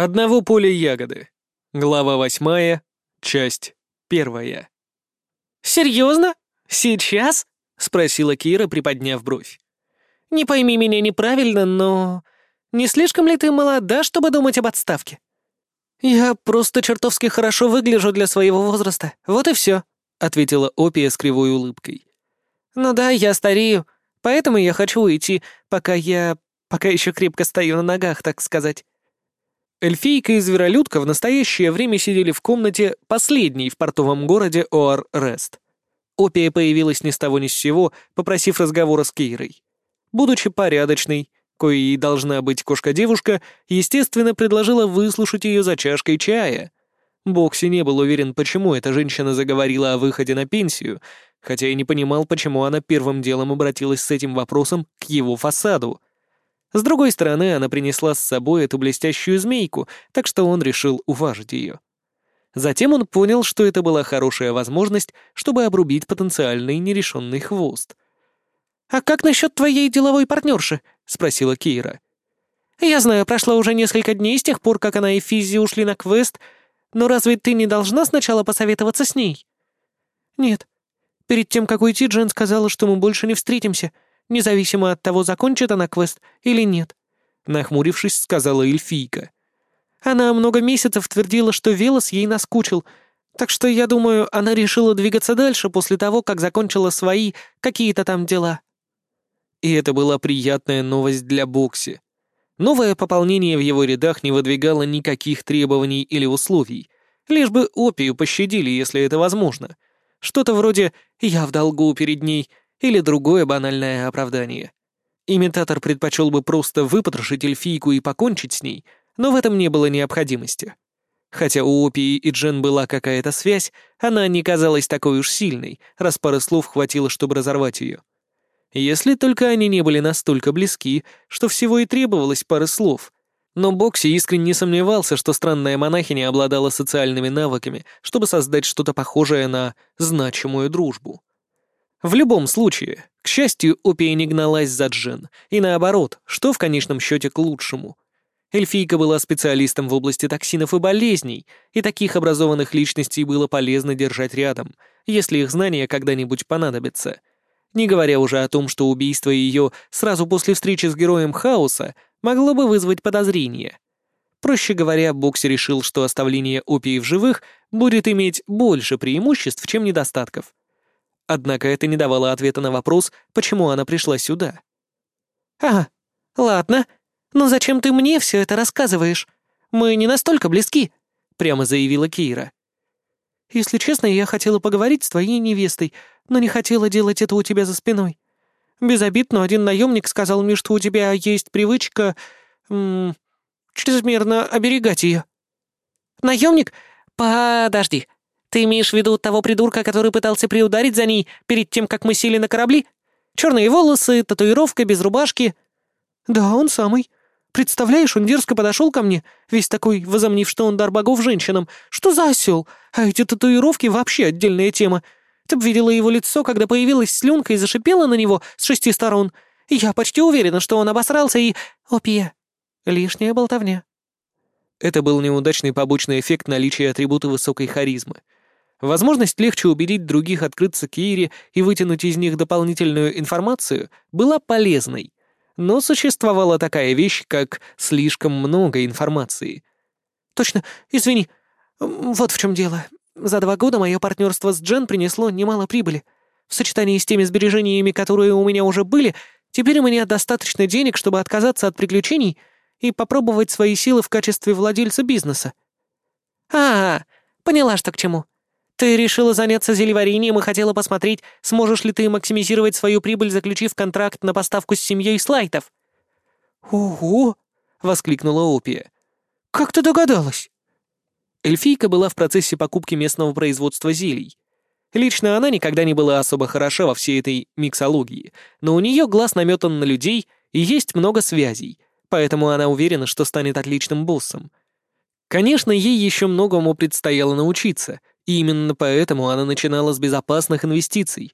Одного поля ягоды. Глава восьмая, часть первая. «Серьезно? Сейчас?» — спросила Кира, приподняв бровь. «Не пойми меня неправильно, но... Не слишком ли ты молода, чтобы думать об отставке?» «Я просто чертовски хорошо выгляжу для своего возраста, вот и все», — ответила Опия с кривой улыбкой. «Ну да, я старею, поэтому я хочу уйти, пока я... пока еще крепко стою на ногах, так сказать». Эльфийка и Зверолюдка в настоящее время сидели в комнате, последней в портовом городе Оар-Рест. Опия появилась ни с того ни с сего, попросив разговора с Кейрой. Будучи порядочной, коей должна быть кошка-девушка, естественно, предложила выслушать ее за чашкой чая. Бокси не был уверен, почему эта женщина заговорила о выходе на пенсию, хотя и не понимал, почему она первым делом обратилась с этим вопросом к его фасаду — с другой стороны, она принесла с собой эту блестящую змейку, так что он решил уважить ее. Затем он понял, что это была хорошая возможность, чтобы обрубить потенциальный нерешенный хвост. «А как насчет твоей деловой партнерши?» — спросила Кейра. «Я знаю, прошло уже несколько дней с тех пор, как она и Физи ушли на квест, но разве ты не должна сначала посоветоваться с ней?» «Нет. Перед тем, как уйти, Джен сказала, что мы больше не встретимся», независимо от того, закончит она квест или нет», — нахмурившись, сказала эльфийка. «Она много месяцев твердила, что Велос ей наскучил, так что, я думаю, она решила двигаться дальше после того, как закончила свои какие-то там дела». И это была приятная новость для Бокси. Новое пополнение в его рядах не выдвигало никаких требований или условий, лишь бы опию пощадили, если это возможно. Что-то вроде «я в долгу перед ней», или другое банальное оправдание. Имитатор предпочел бы просто выпотрошить эльфийку и покончить с ней, но в этом не было необходимости. Хотя у Опии и Джен была какая-то связь, она не казалась такой уж сильной, раз пары слов хватило, чтобы разорвать ее. Если только они не были настолько близки, что всего и требовалось пары слов. Но Бокси искренне сомневался, что странная монахиня обладала социальными навыками, чтобы создать что-то похожее на значимую дружбу. В любом случае, к счастью, Опия не гналась за Джен, и наоборот, что в конечном счете к лучшему. Эльфийка была специалистом в области токсинов и болезней, и таких образованных личностей было полезно держать рядом, если их знания когда-нибудь понадобятся. Не говоря уже о том, что убийство ее сразу после встречи с героем Хаоса могло бы вызвать подозрения. Проще говоря, Бокси решил, что оставление Опии в живых будет иметь больше преимуществ, чем недостатков. Однако это не давало ответа на вопрос, почему она пришла сюда. «А, ладно. Но зачем ты мне все это рассказываешь? Мы не настолько близки», — прямо заявила Кира. «Если честно, я хотела поговорить с твоей невестой, но не хотела делать это у тебя за спиной. Без обид, но один наемник сказал мне, что у тебя есть привычка... М -м, чрезмерно оберегать ее. «Наемник? Подожди, ты имеешь в виду того придурка, который пытался приударить за ней перед тем, как мы сели на корабли? Черные волосы, татуировка без рубашки. Да, он самый. Представляешь, он дерзко подошел ко мне, весь такой, возомнив, что он дар богов женщинам. Что за осел? А эти татуировки вообще отдельная тема. Ты бы видела его лицо, когда появилась слюнка и зашипела на него с шести сторон. Я почти уверена, что он обосрался и... Опия. Лишняя болтовня. Это был неудачный побочный эффект наличия атрибута высокой харизмы — Возможность легче убедить других открыться Кире и вытянуть из них дополнительную информацию была полезной, но существовала такая вещь, как слишком много информации. «Точно, извини. Вот в чем дело. За два года мое партнерство с Джен принесло немало прибыли. В сочетании с теми сбережениями, которые у меня уже были, теперь у меня достаточно денег, чтобы отказаться от приключений и попробовать свои силы в качестве владельца бизнеса». «А, поняла, что к чему. Ты решила заняться зельеварением и хотела посмотреть, сможешь ли ты максимизировать свою прибыль, заключив контракт на поставку с семьей слайтов. «Ого!» — воскликнула Опия. «Как ты догадалась?» Эльфийка была в процессе покупки местного производства зелий. Лично она никогда не была особо хороша во всей этой миксологии, но у нее глаз наметан на людей и есть много связей, поэтому она уверена, что станет отличным боссом. Конечно, ей еще многому предстояло научиться, и именно поэтому она начинала с безопасных инвестиций.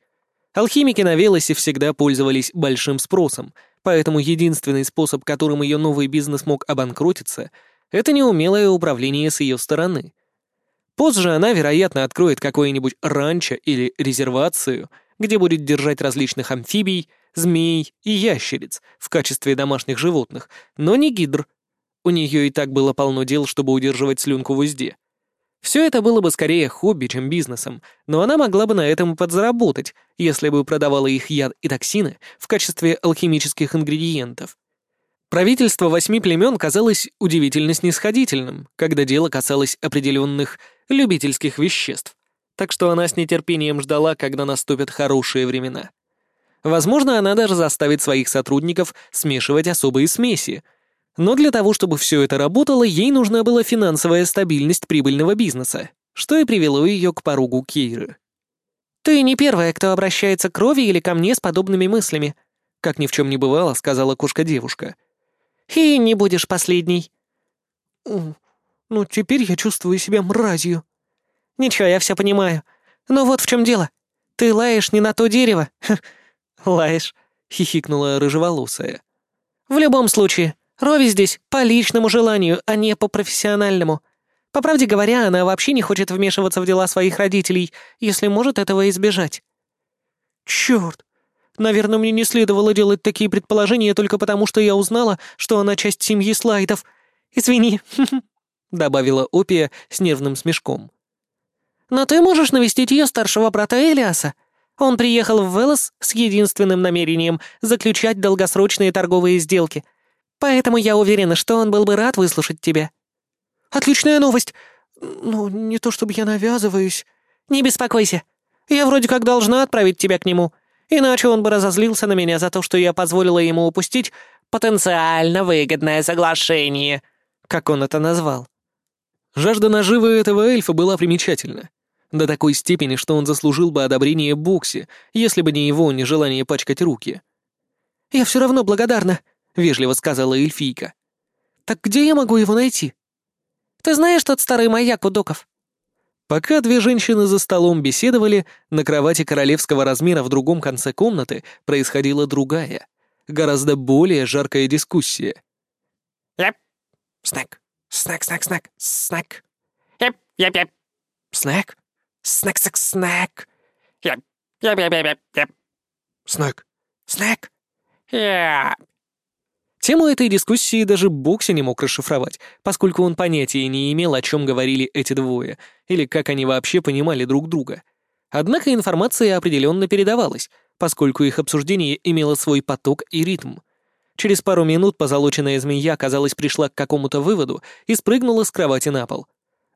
Алхимики на Велосе всегда пользовались большим спросом, поэтому единственный способ, которым ее новый бизнес мог обанкротиться, Это неумелое управление с ее стороны. Позже она, вероятно, откроет какое-нибудь ранчо или резервацию, где будет держать различных амфибий, змей и ящериц в качестве домашних животных, но не гидр. У нее и так было полно дел, чтобы удерживать слюнку в узде. Все это было бы скорее хобби, чем бизнесом, но она могла бы на этом подзаработать, если бы продавала их яд и токсины в качестве алхимических ингредиентов. Правительство восьми племен казалось удивительно снисходительным, когда дело касалось определенных любительских веществ, так что она с нетерпением ждала, когда наступят хорошие времена. Возможно, она даже заставит своих сотрудников смешивать особые смеси, но для того, чтобы все это работало, ей нужна была финансовая стабильность прибыльного бизнеса, что и привело ее к порогу Кейры. «Ты не первая, кто обращается к крови или ко мне с подобными мыслями», как ни в чем не бывало, сказала кошка-девушка. «И не будешь последней». «Ну, теперь я чувствую себя мразью». «Ничего, я все понимаю. Но вот в чем дело. Ты лаешь не на то дерево». «Лаешь», — хихикнула рыжеволосая. «В любом случае, Рови здесь по личному желанию, а не по профессиональному. По правде говоря, она вообще не хочет вмешиваться в дела своих родителей, если может этого избежать. Черт! Наверное, мне не следовало делать такие предположения только потому, что я узнала, что она часть семьи Слайдов. Извини, добавила Опия с нервным смешком. Но ты можешь навестить ее старшего брата Элиаса. Он приехал в Велос с единственным намерением заключать долгосрочные торговые сделки — Поэтому я уверена, что он был бы рад выслушать тебя». «Отличная новость! Ну, не то чтобы я навязываюсь». «Не беспокойся. Я вроде как должна отправить тебя к нему. Иначе он бы разозлился на меня за то, что я позволила ему упустить потенциально выгодное соглашение», как он это назвал. Жажда наживы этого эльфа была примечательна. До такой степени, что он заслужил бы одобрение Букси, если бы не его нежелание пачкать руки. «Я все равно благодарна», — вежливо сказала эльфийка. «Так где я могу его найти?» «Ты знаешь тот старый маяк у доков?» Пока две женщины за столом беседовали, на кровати королевского размера в другом конце комнаты происходила другая, гораздо более жаркая дискуссия. «Яп! Снэк! Снэк, снэк, снэк, снэк! Яп, яп, яп! Снэк! Снэк, снэк, снэк! Яп, яп, яп, яп, яп! Снэк! Снэк! Яп!» Тему этой дискуссии даже Бокси не мог расшифровать, поскольку он понятия не имел, о чем говорили эти двое, или как они вообще понимали друг друга. Однако информация определенно передавалась, поскольку их обсуждение имело свой поток и ритм. Через пару минут позолоченная змея, казалось, пришла к какому-то выводу и спрыгнула с кровати на пол.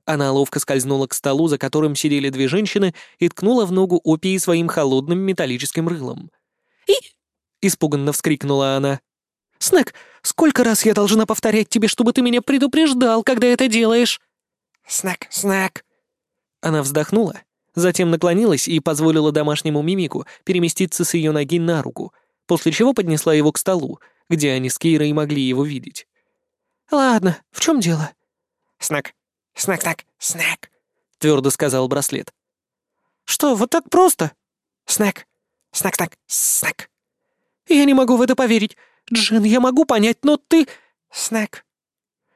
Она ловко скользнула к столу, за которым сидели две женщины, и ткнула в ногу Опии своим холодным металлическим рылом. «И...» — испуганно вскрикнула она. «Снэк, сколько раз я должна повторять тебе, чтобы ты меня предупреждал, когда это делаешь?» «Снэк, Снэк!» Она вздохнула, затем наклонилась и позволила домашнему мимику переместиться с ее ноги на руку, после чего поднесла его к столу, где они с Кейрой могли его видеть. «Ладно, в чем дело?» «Снэк, Снэк, Снэк, Снэк!» — твердо сказал браслет. «Что, вот так просто?» «Снэк, Снэк, Снэк, Снэк!» «Я не могу в это поверить. «Джин, я могу понять, но ты...» «Снэк».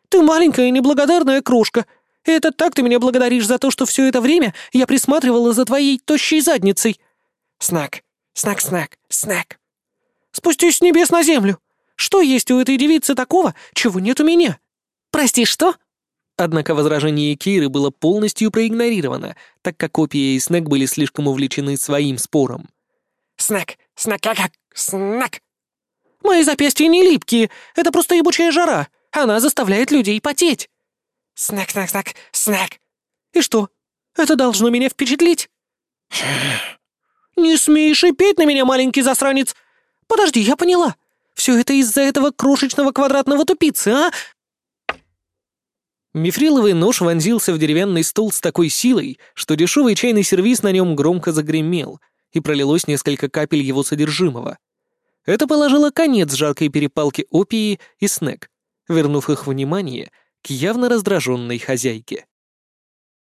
«Ты маленькая неблагодарная крошка. Это так ты меня благодаришь за то, что все это время я присматривала за твоей тощей задницей». «Снэк, снэк, снэк, снэк». «Спустись с небес на землю. Что есть у этой девицы такого, чего нет у меня?» «Прости, что?» Однако возражение Киры было полностью проигнорировано, так как Копия и Снэк были слишком увлечены своим спором. «Снэк, снэк, как, снэк!» Мои запястья не липкие, это просто ебучая жара. Она заставляет людей потеть. Снэк, снэк, снэк, снэк. И что? Это должно меня впечатлить? Не смей шипеть на меня, маленький засранец. Подожди, я поняла. Все это из-за этого крошечного квадратного тупицы, а? Мифриловый нож вонзился в деревянный стол с такой силой, что дешевый чайный сервиз на нем громко загремел, и пролилось несколько капель его содержимого. Это положило конец жаркой перепалке Опии и Снег, вернув их внимание к явно раздраженной хозяйке.